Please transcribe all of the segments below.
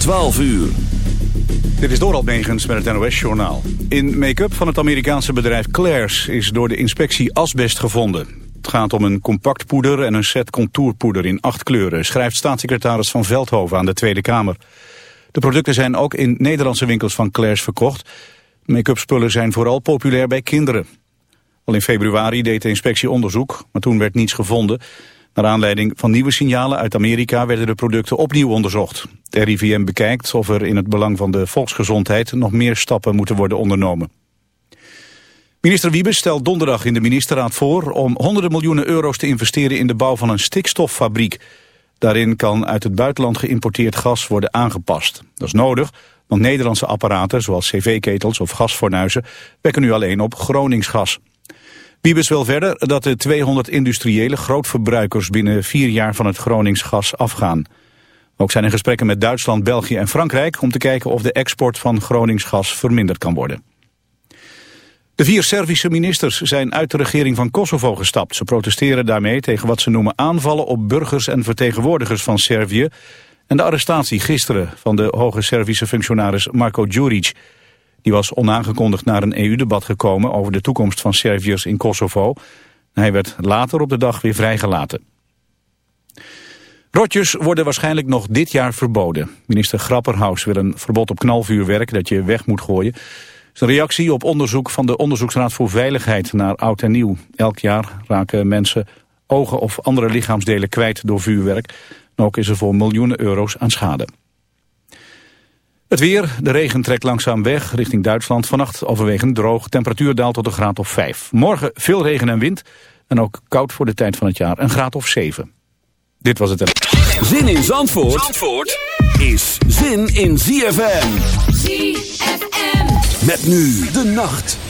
12 uur. Dit is Doral Negens met het NOS-journaal. In make-up van het Amerikaanse bedrijf Claire's is door de inspectie asbest gevonden. Het gaat om een compact poeder en een set contourpoeder in acht kleuren... schrijft staatssecretaris Van Veldhoven aan de Tweede Kamer. De producten zijn ook in Nederlandse winkels van Claire's verkocht. Make-up spullen zijn vooral populair bij kinderen. Al in februari deed de inspectie onderzoek, maar toen werd niets gevonden... Naar aanleiding van nieuwe signalen uit Amerika werden de producten opnieuw onderzocht. De RIVM bekijkt of er in het belang van de volksgezondheid nog meer stappen moeten worden ondernomen. Minister Wiebes stelt donderdag in de ministerraad voor om honderden miljoenen euro's te investeren in de bouw van een stikstoffabriek. Daarin kan uit het buitenland geïmporteerd gas worden aangepast. Dat is nodig, want Nederlandse apparaten zoals cv-ketels of gasfornuizen wekken nu alleen op Groningsgas. Wiebes wil verder dat de 200 industriële grootverbruikers binnen vier jaar van het Groningsgas afgaan. Ook zijn er gesprekken met Duitsland, België en Frankrijk om te kijken of de export van Groningsgas verminderd kan worden. De vier Servische ministers zijn uit de regering van Kosovo gestapt. Ze protesteren daarmee tegen wat ze noemen aanvallen op burgers en vertegenwoordigers van Servië en de arrestatie gisteren van de hoge Servische functionaris Marko Đurić. Die was onaangekondigd naar een EU-debat gekomen over de toekomst van Serviërs in Kosovo. Hij werd later op de dag weer vrijgelaten. Rotjes worden waarschijnlijk nog dit jaar verboden. Minister Grapperhaus wil een verbod op knalvuurwerk dat je weg moet gooien. Een reactie op onderzoek van de Onderzoeksraad voor Veiligheid naar Oud en Nieuw. Elk jaar raken mensen ogen of andere lichaamsdelen kwijt door vuurwerk. ook is er voor miljoenen euro's aan schade. Het weer, de regen trekt langzaam weg richting Duitsland. Vannacht overwegend droog, temperatuur daalt tot een graad of 5. Morgen veel regen en wind en ook koud voor de tijd van het jaar, een graad of 7. Dit was het. Zin in Zandvoort, Zandvoort is zin in ZFM. ZFM. Met nu de nacht.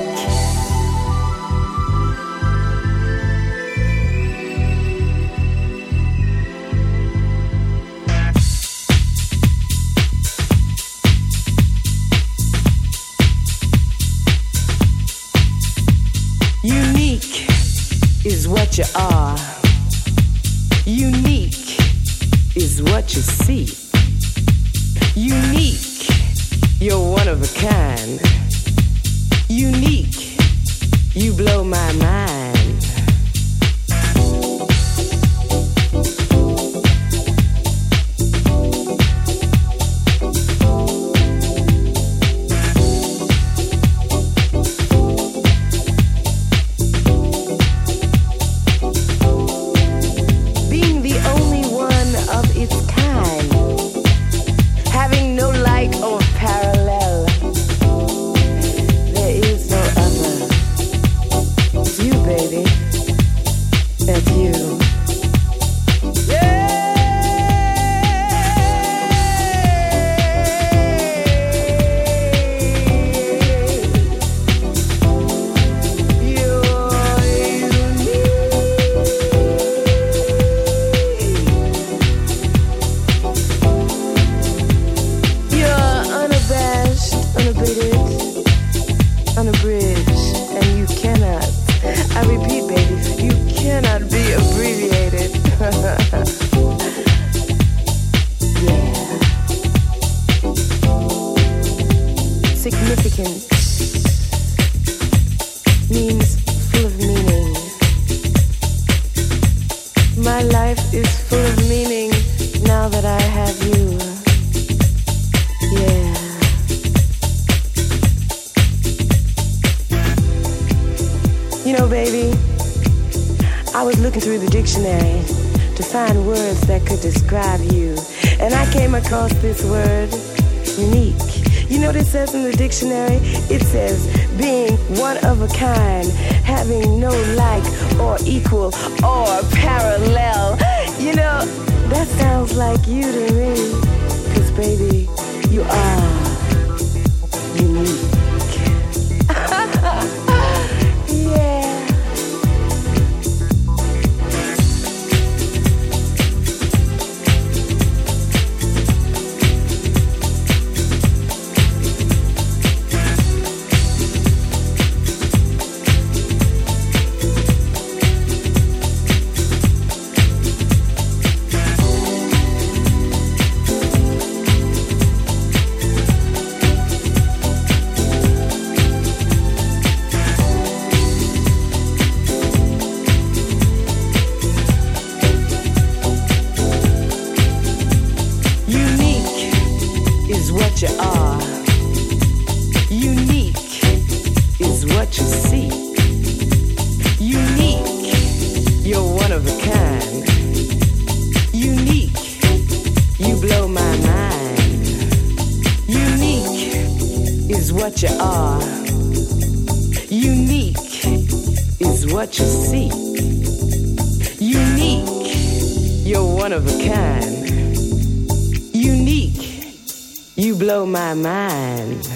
blow my mind.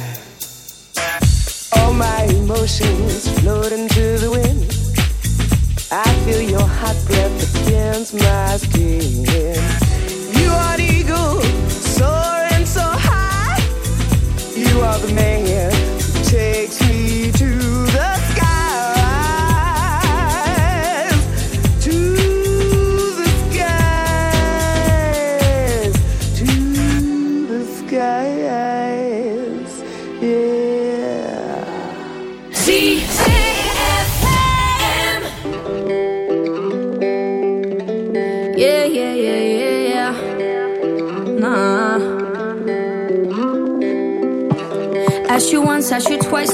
All my emotions floating to the wind. I feel your hot breath against my skin.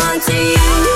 on to you.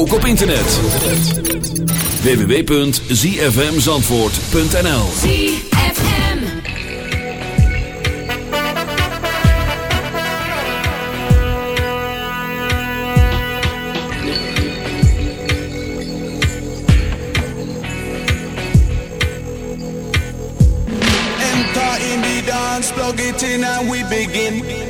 ook op internet. www.zfmzandvoort.nl we begin.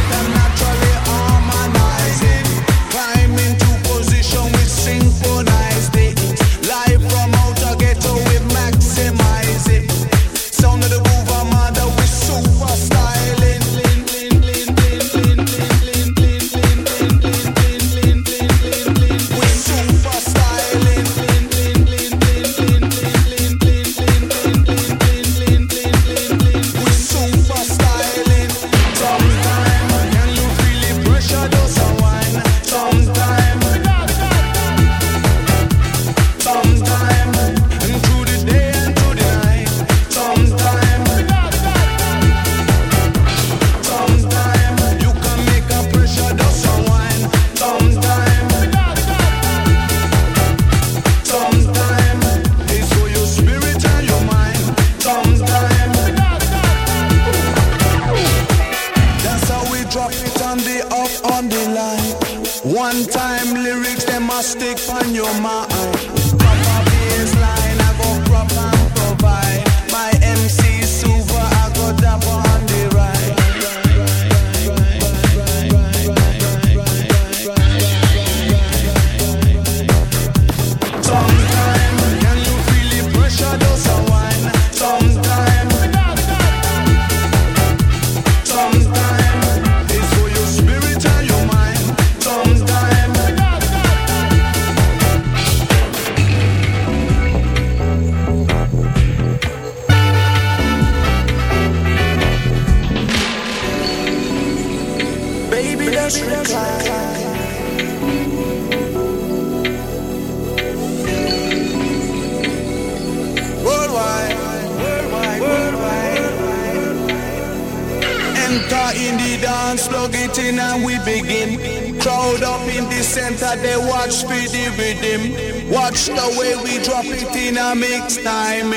dance, plug it in and we begin. Crowd up in the center, they watch for the rhythm. Watch the way we drop it in a mix time.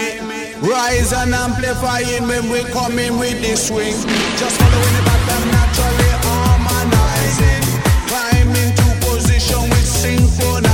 Rise and amplify it when we come in with the swing. Just following the pattern naturally harmonizing. Climb into position with synchronize.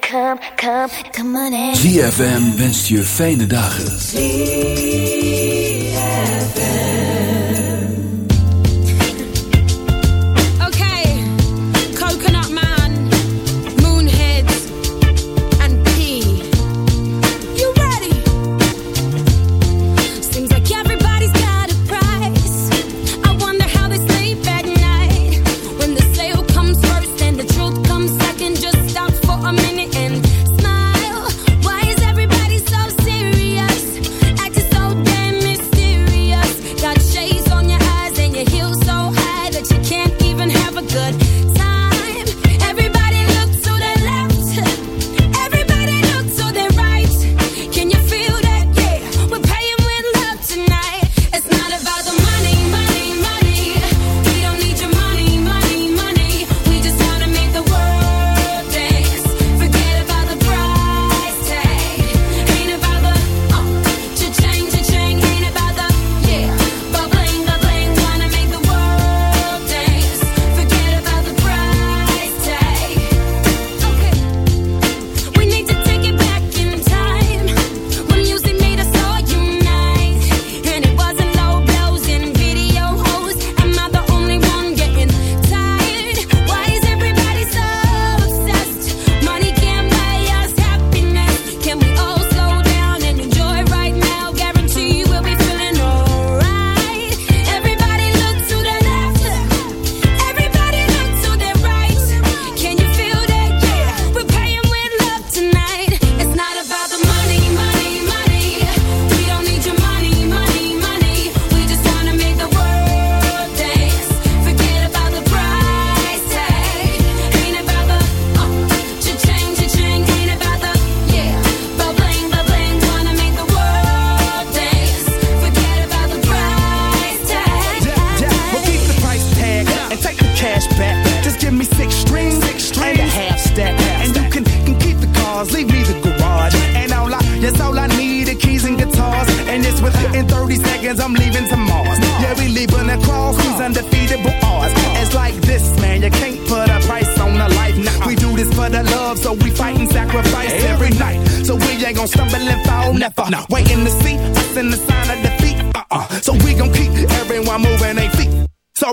come, come, come on in. ZFM wenst je fijne dagen. ZFM.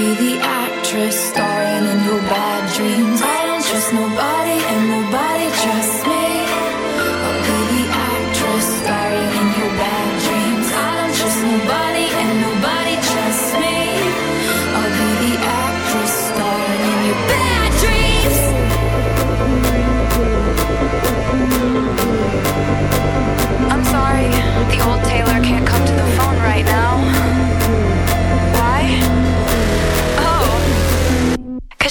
be the actress star.